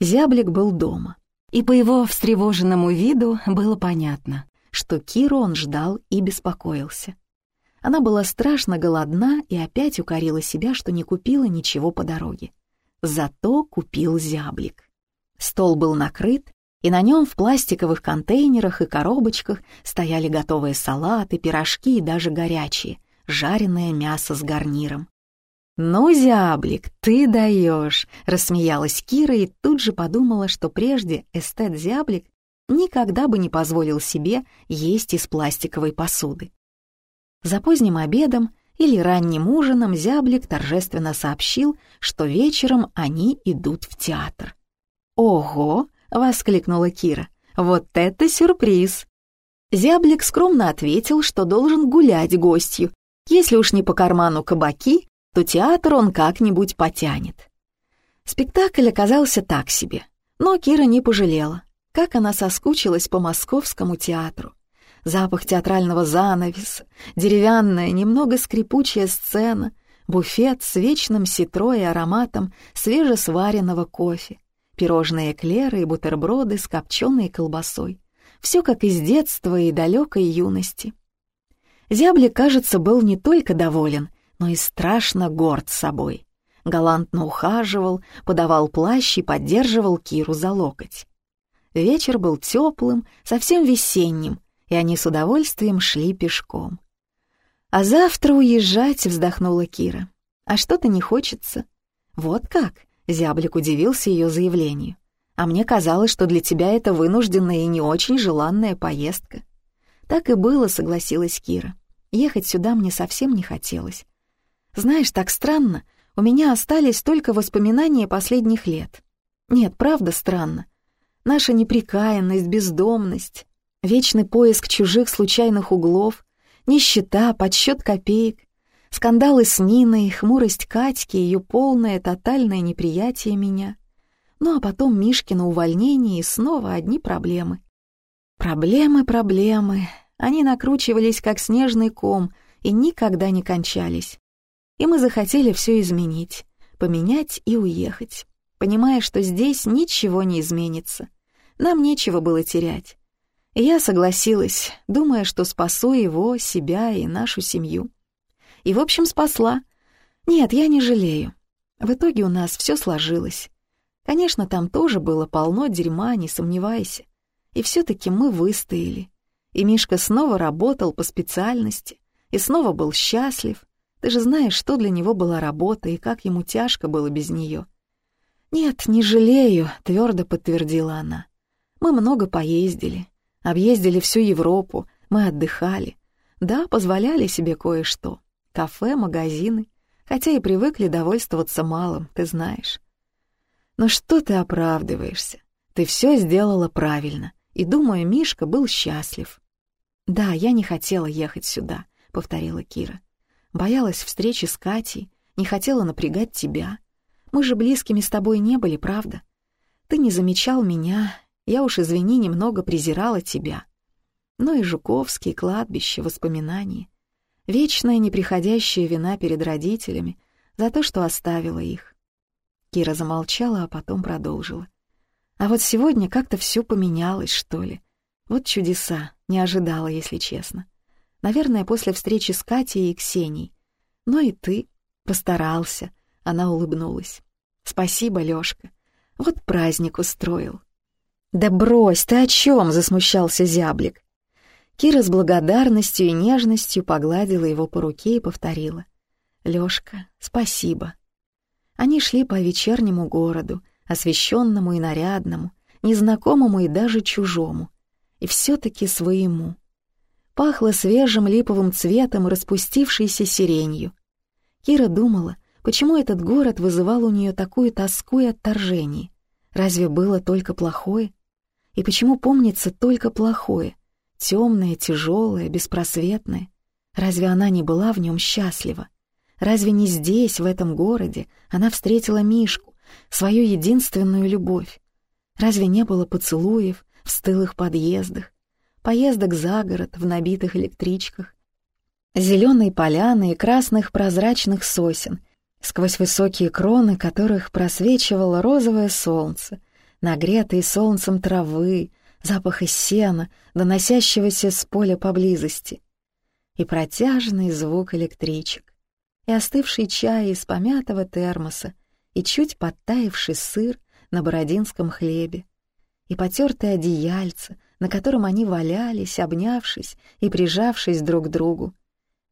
Зяблик был дома, и по его встревоженному виду было понятно, что Киру он ждал и беспокоился. Она была страшно голодна и опять укорила себя, что не купила ничего по дороге. Зато купил зяблик. Стол был накрыт, и на нем в пластиковых контейнерах и коробочках стояли готовые салаты, пирожки и даже горячие, жареное мясо с гарниром. «Ну, зяблик, ты даешь!» — рассмеялась Кира и тут же подумала, что прежде эстет-зяблик никогда бы не позволил себе есть из пластиковой посуды. За поздним обедом или ранним ужином зяблик торжественно сообщил, что вечером они идут в театр. «Ого!» — воскликнула Кира. «Вот это сюрприз!» Зяблик скромно ответил, что должен гулять гостью. Если уж не по карману кабаки, то театр он как-нибудь потянет. Спектакль оказался так себе, но Кира не пожалела. Как она соскучилась по московскому театру. Запах театрального занавеса, деревянная, немного скрипучая сцена, буфет с вечным ситро и ароматом свежесваренного кофе, пирожные эклеры и бутерброды с копченой колбасой. Все как из детства и далекой юности. Зяблик, кажется, был не только доволен, но и страшно горд собой. Галантно ухаживал, подавал плащ и поддерживал Киру за локоть. Вечер был теплым, совсем весенним, и они с удовольствием шли пешком. «А завтра уезжать», — вздохнула Кира. «А что-то не хочется». «Вот как?» — Зяблик удивился ее заявлению. «А мне казалось, что для тебя это вынужденная и не очень желанная поездка». «Так и было», — согласилась Кира. «Ехать сюда мне совсем не хотелось. Знаешь, так странно, у меня остались только воспоминания последних лет. Нет, правда странно. Наша неприкаянность, бездомность, вечный поиск чужих случайных углов, нищета, подсчет копеек, скандалы с Ниной, хмурость Катьки, ее полное, тотальное неприятие меня. Ну а потом Мишкино увольнение и снова одни проблемы. Проблемы, проблемы. Они накручивались, как снежный ком, и никогда не кончались и мы захотели все изменить, поменять и уехать, понимая, что здесь ничего не изменится. Нам нечего было терять. Я согласилась, думая, что спасу его, себя и нашу семью. И, в общем, спасла. Нет, я не жалею. В итоге у нас все сложилось. Конечно, там тоже было полно дерьма, не сомневайся. И все-таки мы выстояли. И Мишка снова работал по специальности, и снова был счастлив, ты же знаешь, что для него была работа и как ему тяжко было без нее. «Нет, не жалею», — твердо подтвердила она. «Мы много поездили, объездили всю Европу, мы отдыхали. Да, позволяли себе кое-что. Кафе, магазины, хотя и привыкли довольствоваться малым, ты знаешь. Но что ты оправдываешься? Ты все сделала правильно, и, думаю, Мишка был счастлив». «Да, я не хотела ехать сюда», — повторила Кира. Боялась встречи с Катей, не хотела напрягать тебя. Мы же близкими с тобой не были, правда? Ты не замечал меня, я уж, извини, немного презирала тебя. Ну и Жуковские, кладбище, воспоминания. Вечная неприходящая вина перед родителями за то, что оставила их. Кира замолчала, а потом продолжила. А вот сегодня как-то все поменялось, что ли. Вот чудеса, не ожидала, если честно. Наверное, после встречи с Катей и Ксенией. Но и ты постарался, она улыбнулась. Спасибо, Лёшка. Вот праздник устроил. Да брось, ты о чем? засмущался зяблик. Кира с благодарностью и нежностью погладила его по руке и повторила. «Лёшка, спасибо». Они шли по вечернему городу, освещенному и нарядному, незнакомому и даже чужому, и все-таки своему — Пахло свежим липовым цветом распустившейся сиренью. Кира думала, почему этот город вызывал у нее такую тоску и отторжение. Разве было только плохое? И почему помнится только плохое? Темное, тяжелое, беспросветное. Разве она не была в нем счастлива? Разве не здесь, в этом городе, она встретила Мишку, свою единственную любовь? Разве не было поцелуев в стылых подъездах, поездок за город в набитых электричках, зеленой поляны и красных прозрачных сосен, сквозь высокие кроны которых просвечивало розовое солнце, нагретой солнцем травы, запаха сена, доносящегося с поля поблизости, и протяжный звук электричек, и остывший чай из помятого термоса, и чуть подтаивший сыр на бородинском хлебе, и потертое одеяльце, на котором они валялись, обнявшись и прижавшись друг к другу,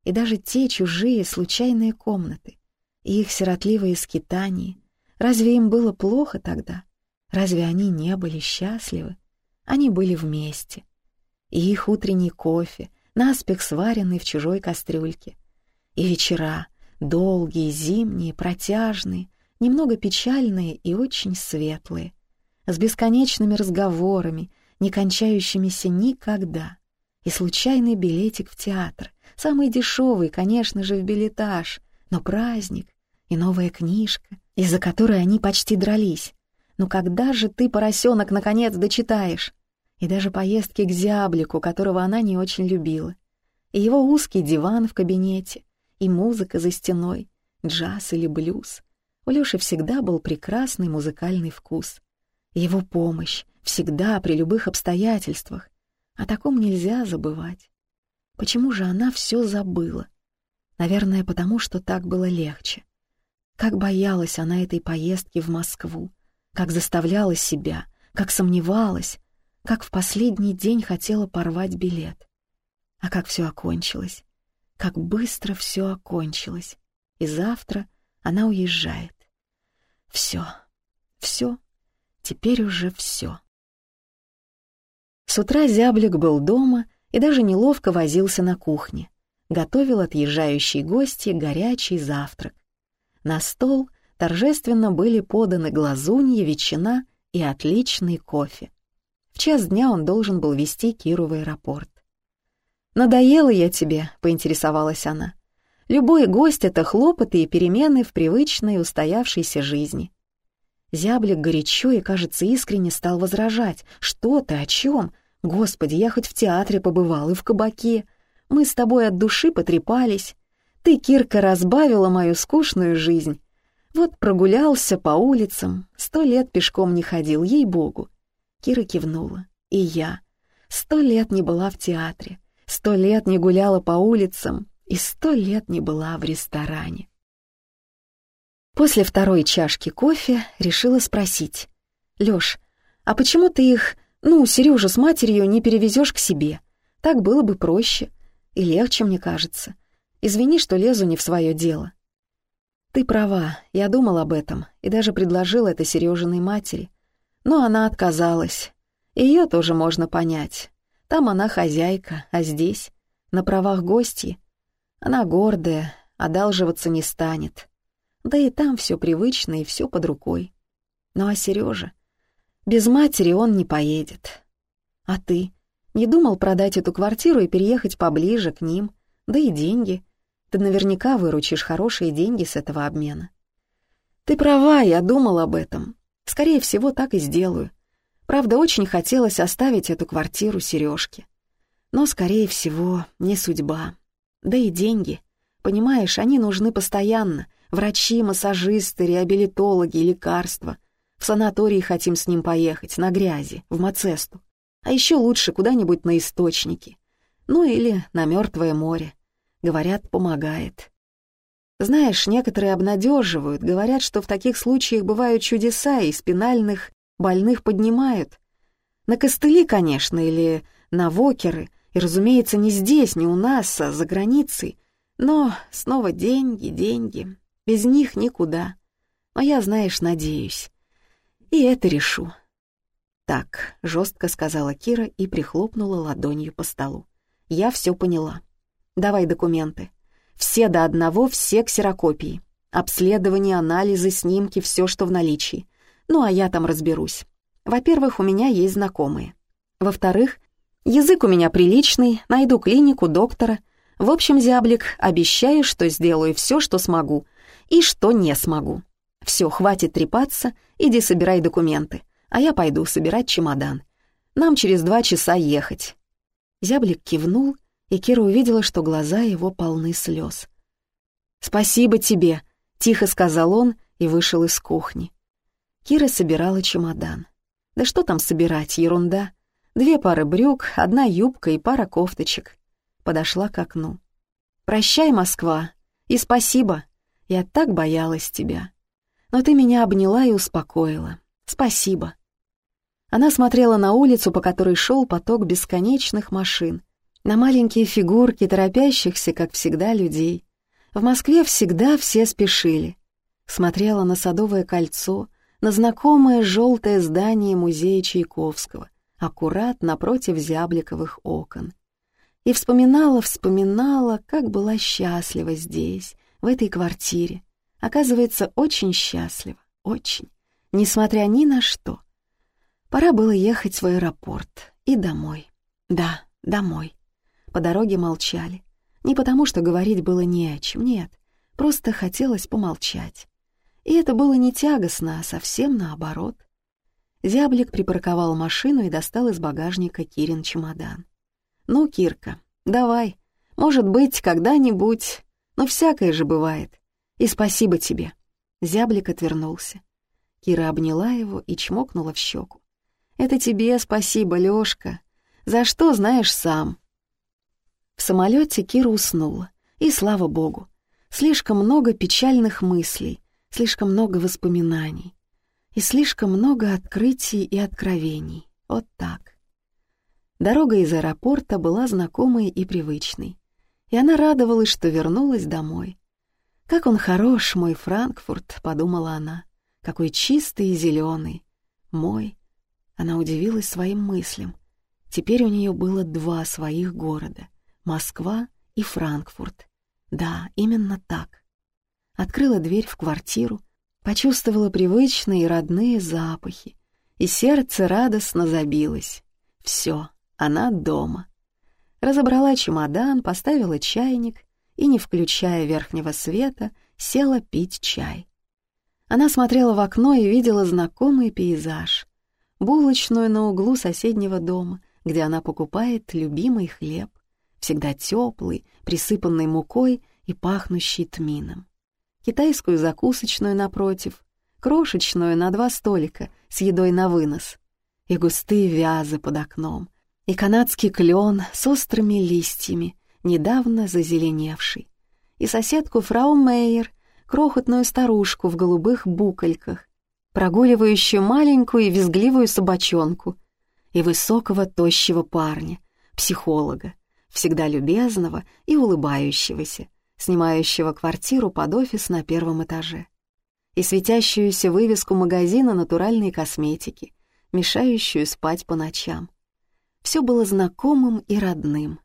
и даже те чужие случайные комнаты, и их сиротливые скитания. Разве им было плохо тогда? Разве они не были счастливы? Они были вместе. И их утренний кофе, наспех сваренный в чужой кастрюльке. И вечера, долгие, зимние, протяжные, немного печальные и очень светлые, с бесконечными разговорами, не кончающимися никогда, и случайный билетик в театр, самый дешевый, конечно же, в билетаж, но праздник, и новая книжка, из-за которой они почти дрались. Ну когда же ты, поросенок, наконец дочитаешь? И даже поездки к зяблику, которого она не очень любила. И его узкий диван в кабинете, и музыка за стеной, джаз или блюз. У Лёши всегда был прекрасный музыкальный вкус. Его помощь всегда при любых обстоятельствах. О таком нельзя забывать. Почему же она все забыла? Наверное, потому что так было легче. Как боялась она этой поездки в Москву, как заставляла себя, как сомневалась, как в последний день хотела порвать билет. А как все окончилось, как быстро все окончилось. И завтра она уезжает. Все, все, теперь уже все. С утра зяблик был дома и даже неловко возился на кухне. Готовил отъезжающей гости горячий завтрак. На стол торжественно были поданы глазунья, ветчина и отличный кофе. В час дня он должен был вести Киру в аэропорт. «Надоела я тебе», — поинтересовалась она. «Любой гость — это хлопоты и перемены в привычной устоявшейся жизни». Зяблик горячо и, кажется, искренне стал возражать. «Что ты, о чем? Господи, я хоть в театре побывал и в кабаке. Мы с тобой от души потрепались. Ты, Кирка, разбавила мою скучную жизнь. Вот прогулялся по улицам, сто лет пешком не ходил, ей-богу. Кира кивнула. И я. Сто лет не была в театре, сто лет не гуляла по улицам и сто лет не была в ресторане. После второй чашки кофе решила спросить. «Лёш, а почему ты их, ну, Сережу с матерью не перевезешь к себе? Так было бы проще и легче, мне кажется. Извини, что лезу не в свое дело. Ты права, я думал об этом и даже предложил это Сережиной матери. Но она отказалась. Ее тоже можно понять. Там она хозяйка, а здесь, на правах гостьи, она гордая, одалживаться не станет. Да и там все привычно и все под рукой. Ну а Сережа? Без матери он не поедет. А ты? Не думал продать эту квартиру и переехать поближе к ним? Да и деньги. Ты наверняка выручишь хорошие деньги с этого обмена. Ты права, я думал об этом. Скорее всего, так и сделаю. Правда, очень хотелось оставить эту квартиру Сережке. Но, скорее всего, не судьба. Да и деньги. Понимаешь, они нужны постоянно. Врачи, массажисты, реабилитологи, лекарства. В санаторий хотим с ним поехать, на грязи, в Мацесту. А еще лучше куда-нибудь на источники. Ну или на Мертвое море. Говорят, помогает. Знаешь, некоторые обнадеживают, говорят, что в таких случаях бывают чудеса, и спинальных больных поднимают. На костыли, конечно, или на вокеры, и, разумеется, не здесь, не у нас, а за границей. Но снова деньги, деньги. Без них никуда. Но я, знаешь, надеюсь. И это решу. «Так», — жестко сказала Кира и прихлопнула ладонью по столу. «Я все поняла. Давай документы. Все до одного, все ксерокопии. Обследование, анализы, снимки, все, что в наличии. Ну, а я там разберусь. Во-первых, у меня есть знакомые. Во-вторых, язык у меня приличный, найду клинику, доктора. В общем, зяблик, обещаю, что сделаю все, что смогу, и что не смогу. Все, хватит трепаться, иди собирай документы, а я пойду собирать чемодан. Нам через два часа ехать». Зяблик кивнул и Кира увидела, что глаза его полны слез. «Спасибо тебе», — тихо сказал он и вышел из кухни. Кира собирала чемодан. Да что там собирать, ерунда. Две пары брюк, одна юбка и пара кофточек. Подошла к окну. «Прощай, Москва, и спасибо. Я так боялась тебя. Но ты меня обняла и успокоила. Спасибо». Она смотрела на улицу, по которой шел поток бесконечных машин, на маленькие фигурки торопящихся, как всегда, людей. В Москве всегда все спешили. Смотрела на Садовое кольцо, на знакомое желтое здание музея Чайковского, аккурат напротив зябликовых окон. И вспоминала, вспоминала, как была счастлива здесь, в этой квартире. Оказывается, очень счастлива, очень, несмотря ни на что. Пора было ехать в аэропорт и домой. Да, домой. По дороге молчали. Не потому, что говорить было не о чем, нет. Просто хотелось помолчать. И это было не тягостно, а совсем наоборот. Зяблик припарковал машину и достал из багажника Кирин чемодан. «Ну, Кирка, давай. Может быть, когда-нибудь. Но всякое же бывает. И спасибо тебе». Зяблик отвернулся. Кира обняла его и чмокнула в щеку. Это тебе спасибо, Лёшка. За что, знаешь сам. В самолете Кира уснула. И слава богу. Слишком много печальных мыслей, слишком много воспоминаний. И слишком много открытий и откровений. Вот так. Дорога из аэропорта была знакомой и привычной. И она радовалась, что вернулась домой. «Как он хорош, мой Франкфурт», — подумала она. «Какой чистый и зеленый. Мой, она удивилась своим мыслям. Теперь у нее было два своих города — Москва и Франкфурт. Да, именно так. Открыла дверь в квартиру, почувствовала привычные и родные запахи, и сердце радостно забилось. Все, она дома. Разобрала чемодан, поставила чайник и, не включая верхнего света, села пить чай. Она смотрела в окно и видела знакомый пейзаж булочную на углу соседнего дома, где она покупает любимый хлеб, всегда теплый, присыпанный мукой и пахнущий тмином. Китайскую закусочную напротив, крошечную на два столика с едой на вынос, и густые вязы под окном, и канадский клен с острыми листьями, недавно зазеленевший, и соседку фрау Мейер, крохотную старушку в голубых букольках, прогуливающую маленькую и визгливую собачонку, и высокого тощего парня, психолога, всегда любезного и улыбающегося, снимающего квартиру под офис на первом этаже, и светящуюся вывеску магазина натуральной косметики, мешающую спать по ночам. Все было знакомым и родным.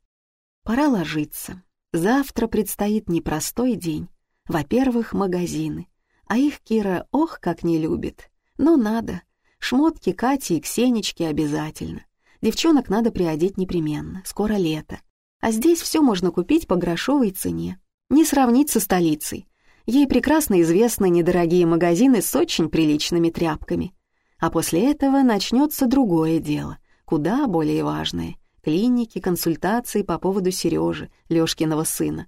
Пора ложиться. Завтра предстоит непростой день. Во-первых, магазины а их Кира ох как не любит. Но надо. Шмотки Кати и Ксенечки обязательно. Девчонок надо приодеть непременно, скоро лето. А здесь все можно купить по грошовой цене. Не сравнить со столицей. Ей прекрасно известны недорогие магазины с очень приличными тряпками. А после этого начнется другое дело, куда более важное. Клиники, консультации по поводу Сережи, Лёшкиного сына.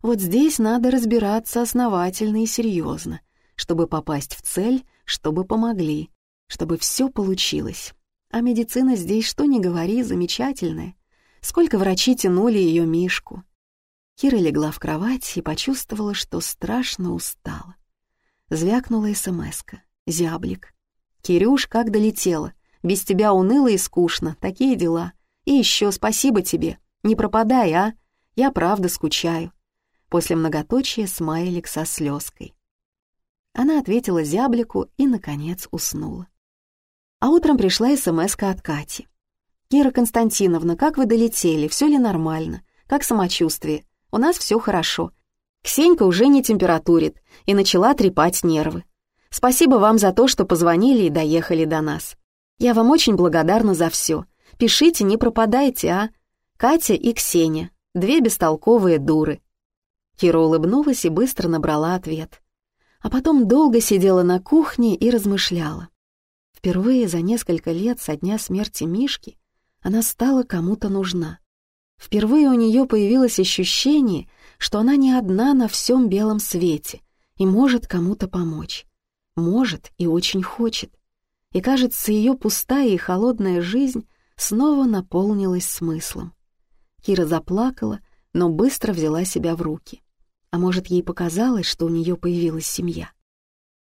Вот здесь надо разбираться основательно и серьезно, чтобы попасть в цель, чтобы помогли, чтобы все получилось. А медицина здесь, что ни говори, замечательная. Сколько врачи тянули ее Мишку. Кира легла в кровать и почувствовала, что страшно устала. Звякнула смс-ка. Зяблик. «Кирюш, как долетела? Без тебя уныло и скучно. Такие дела. И еще спасибо тебе. Не пропадай, а? Я правда скучаю». После многоточия смайлик со слезкой. Она ответила зяблику и, наконец, уснула. А утром пришла смс от Кати. «Кира Константиновна, как вы долетели? Все ли нормально? Как самочувствие? У нас все хорошо. Ксенька уже не температурит и начала трепать нервы. Спасибо вам за то, что позвонили и доехали до нас. Я вам очень благодарна за все. Пишите, не пропадайте, а? Катя и Ксения, две бестолковые дуры». Кира улыбнулась и быстро набрала ответ а потом долго сидела на кухне и размышляла. Впервые за несколько лет со дня смерти Мишки она стала кому-то нужна. Впервые у нее появилось ощущение, что она не одна на всем белом свете и может кому-то помочь. Может и очень хочет. И, кажется, ее пустая и холодная жизнь снова наполнилась смыслом. Кира заплакала, но быстро взяла себя в руки. А может, ей показалось, что у нее появилась семья?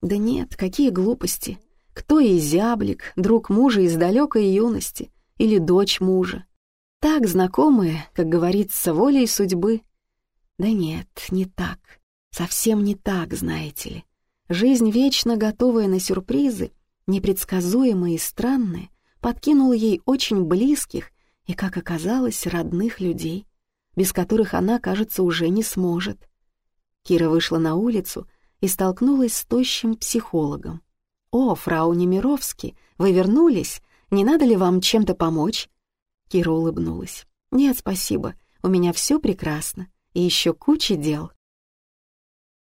Да нет, какие глупости. Кто ей зяблик, друг мужа из далекой юности или дочь мужа? Так знакомые, как говорится, волей судьбы. Да нет, не так. Совсем не так, знаете ли. Жизнь, вечно готовая на сюрпризы, непредсказуемая и странная, подкинула ей очень близких и, как оказалось, родных людей, без которых она, кажется, уже не сможет. Кира вышла на улицу и столкнулась с тощим психологом. «О, фрау Немировски, вы вернулись? Не надо ли вам чем-то помочь?» Кира улыбнулась. «Нет, спасибо, у меня все прекрасно, и еще куча дел».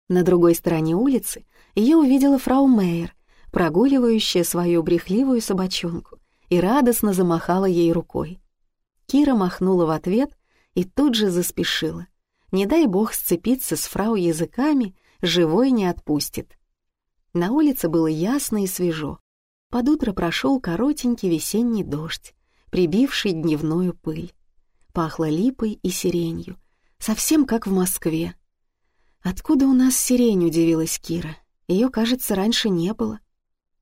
На другой стороне улицы ее увидела фрау Мейер, прогуливающая свою брехливую собачонку, и радостно замахала ей рукой. Кира махнула в ответ и тут же заспешила. Не дай бог сцепиться с фрау языками, живой не отпустит. На улице было ясно и свежо. Под утро прошел коротенький весенний дождь, прибивший дневную пыль. Пахло липой и сиренью, совсем как в Москве. «Откуда у нас сирень?» — удивилась Кира. Ее, кажется, раньше не было.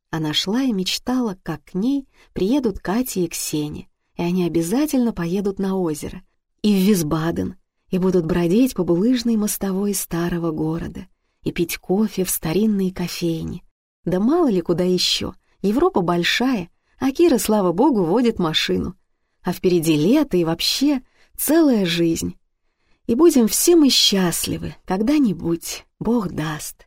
Она шла и мечтала, как к ней приедут Катя и Ксения, и они обязательно поедут на озеро и в Висбаден, и будут бродить по булыжной мостовой старого города и пить кофе в старинной кофейне. Да мало ли куда еще, Европа большая, а Кира, слава богу, водит машину. А впереди лето и вообще целая жизнь. И будем все мы счастливы, когда-нибудь, Бог даст.